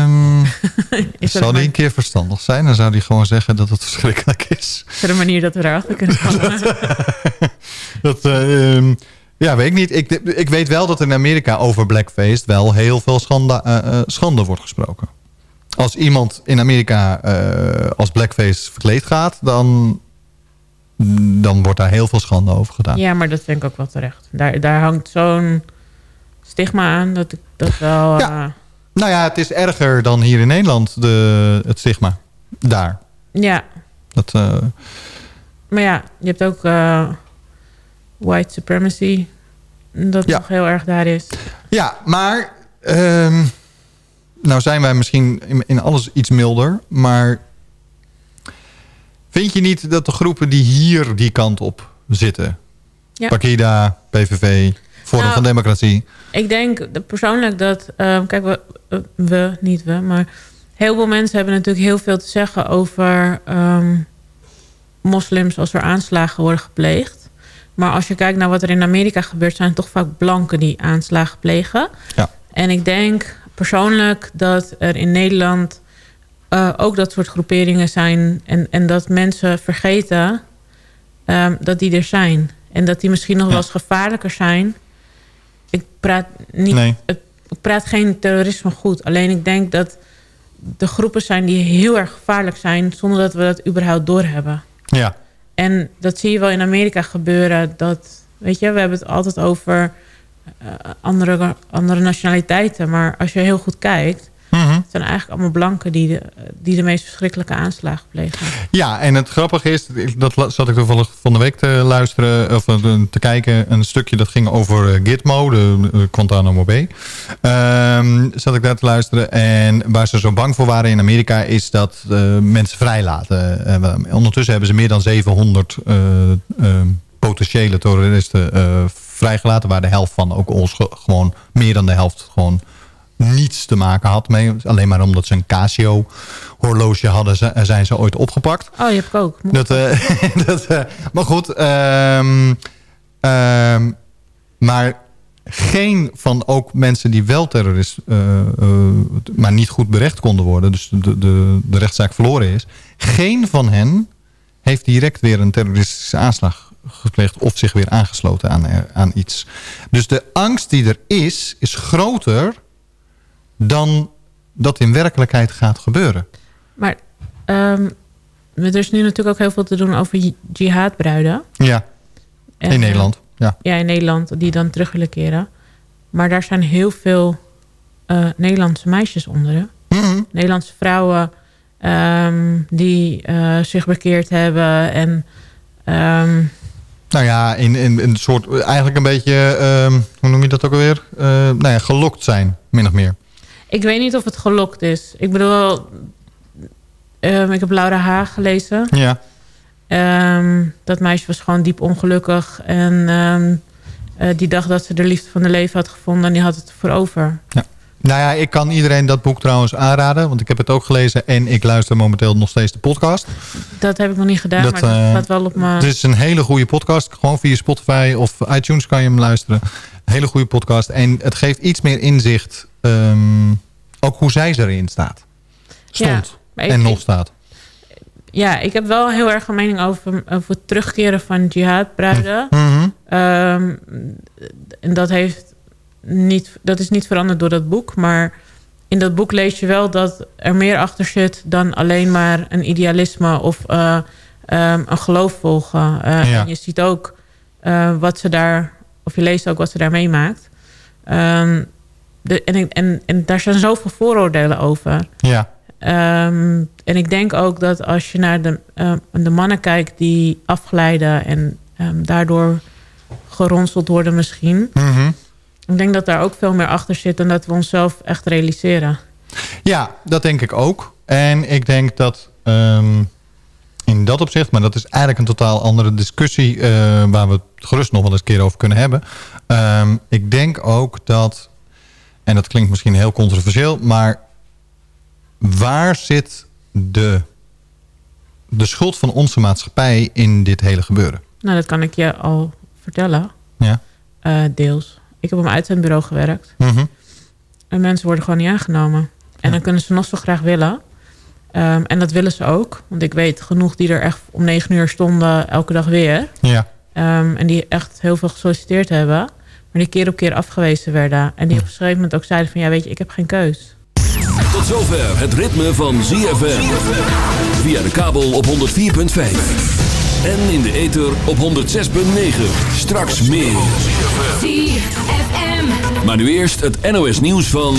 Is zal een- die een keer verstandig zijn? Dan zou hij gewoon zeggen dat het verschrikkelijk is. Is er een manier dat we daarachter kunnen komen? Dat, eh, ehm, ja, weet ik niet. Ik, ik weet wel dat in Amerika over blackface wel heel veel schande, eh, eh, schande wordt gesproken. Als iemand in Amerika eh, als blackface verkleed gaat, dan, dan wordt daar heel veel schande over gedaan. Ja, maar dat vind ik ook wel terecht. Daar, daar hangt zo'n stigma aan dat ik dat wel... Ja. Nou ja, het is erger dan hier in Nederland, de, het stigma. Daar. ja, Dat, eh, maar ja, je hebt ook eh, white supremacy. Dat Ja. nog heel erg daar is. Ja, maar... ehm, nou zijn wij misschien in, in alles iets milder, maar... Vind je niet dat de groepen die hier die kant op zitten... Ja. Pakida, PVV... Forum Nou, van Democratie. Ik denk persoonlijk dat... ehm, kijk, we, eh, we, niet we, maar... Heel veel mensen hebben natuurlijk heel veel te zeggen over ehm, moslims als er aanslagen worden gepleegd. Maar als je kijkt naar wat er in Amerika gebeurt, zijn het toch vaak blanken die aanslagen plegen. Ja. En ik denk persoonlijk dat er in Nederland eh, ook dat soort groeperingen zijn. En, en dat mensen vergeten ehm, dat die er zijn. En dat die misschien nog wel eens gevaarlijker zijn. Ik praat niet. Nee. Ik ik praat geen terrorisme goed. Alleen ik denk dat de groepen zijn die heel erg gevaarlijk zijn... zonder dat we dat überhaupt doorhebben. Ja. En dat zie je wel in Amerika gebeuren. Dat, weet je, we hebben het altijd over eh, andere, andere nationaliteiten. Maar als je heel goed kijkt... Zijn eigenlijk allemaal blanken die de, die de meest verschrikkelijke aanslagen plegen. Ja, en het grappige is, dat zat ik toevallig van de week te luisteren, of eh, te kijken, een stukje dat ging over eh, Gitmo, de Guantanamo Bay. Ehm, zat ik daar te luisteren en waar ze zo bang voor waren in Amerika is dat eh, mensen vrijlaten. We- ondertussen hebben ze meer dan 700 eh, eh, potentiële terroristen vrijgelaten, waar de helft van ook onscho- gewoon meer dan de helft gewoon niets te maken had mee. Alleen maar omdat ze een Casio horloge hadden, ze- zijn ze ooit opgepakt. Oh, je hebt ook. Dat, eh, dat, eh, maar goed, ehm, ehm, maar geen van ook mensen die wel terrorist, eh, eh, maar niet goed berecht konden worden, dus de, de, de rechtszaak verloren is, geen van hen heeft direct weer een terroristische aanslag gepleegd of zich weer aangesloten aan, eh, aan iets. Dus de angst die er is, is groter dan dat in werkelijkheid gaat gebeuren. Maar ehm, er is nu natuurlijk ook heel veel te doen over ji- jihadbruiden. Ja, En, in eh, Nederland. Ja. Ja, in Nederland, die dan terug willen keren. Maar daar zijn heel veel eh, Nederlandse meisjes onder. Mhm. Nederlandse vrouwen ehm, die eh, zich bekeerd hebben. En ehm, Nou ja, in, in, in een soort, eigenlijk een beetje, hoe noem je dat ook alweer? Eh nou ja, gelokt zijn, min of meer. Ik weet niet of het gelokt is. Ik bedoel, ehm, ik heb Laura Haag gelezen. Ja. Ehm, dat meisje was gewoon diep ongelukkig. En ehm, eh, die dacht dat ze de liefde van haar leven had gevonden. En die had het voor over. Nou ja, ik kan iedereen dat boek trouwens aanraden, want ik heb het ook gelezen en ik luister momenteel nog steeds de podcast. Dat heb ik nog niet gedaan, Dat, maar dat eh, staat wel op mijn... Het is een hele goede podcast, gewoon via Spotify of iTunes kan je hem luisteren. Een hele goede podcast en het geeft iets meer inzicht, ook hoe zij erin staat. Stond Ja, en nog staat. Ja, ik heb wel heel erg een mening over, over het terugkeren van jihadbruiden. Ehm, en dat, heeft niet, dat is niet veranderd door dat boek. Maar in dat boek lees je wel dat er meer achter zit... dan alleen maar een idealisme of eh, ehm, een geloof volgen. Eh, Ja. En je ziet ook eh, wat ze daar... of je leest ook wat ze daar meemaakt. Ehm, de, en, en, en daar zijn zoveel vooroordelen over. Ja. Ehm, en ik denk ook dat als je naar de, ehm, de mannen kijkt die afglijden en ehm, daardoor geronseld worden misschien. Mhm. Ik denk dat daar ook veel meer achter zit dan dat we onszelf echt realiseren. Ja, dat denk ik ook. En ik denk dat ehm, in dat opzicht, maar dat is eigenlijk een totaal andere discussie... eh, waar we het gerust nog wel eens een keer over kunnen hebben. Ik denk ook dat, en dat klinkt misschien heel controversieel... maar waar zit de, de schuld van onze maatschappij in dit hele gebeuren? Nou, dat kan ik je al vertellen. Ja. Eh, deels. Ik heb op een uitzendbureau gewerkt. Mhm. En mensen worden gewoon niet aangenomen. En dan kunnen ze nog zo graag willen. Ehm, en dat willen ze ook. Want ik weet genoeg die er echt om negen uur stonden elke dag weer. Ja. Ehm, en die echt heel veel gesolliciteerd hebben. Maar die keer op keer afgewezen werden. En die op een gegeven moment ook zeiden van... ja, weet je, ik heb geen keus. Tot zover het ritme van ZFM. Via de kabel op 104.5. En in de ether op 106.9. Straks meer. ZFM. Maar nu eerst het NOS nieuws van...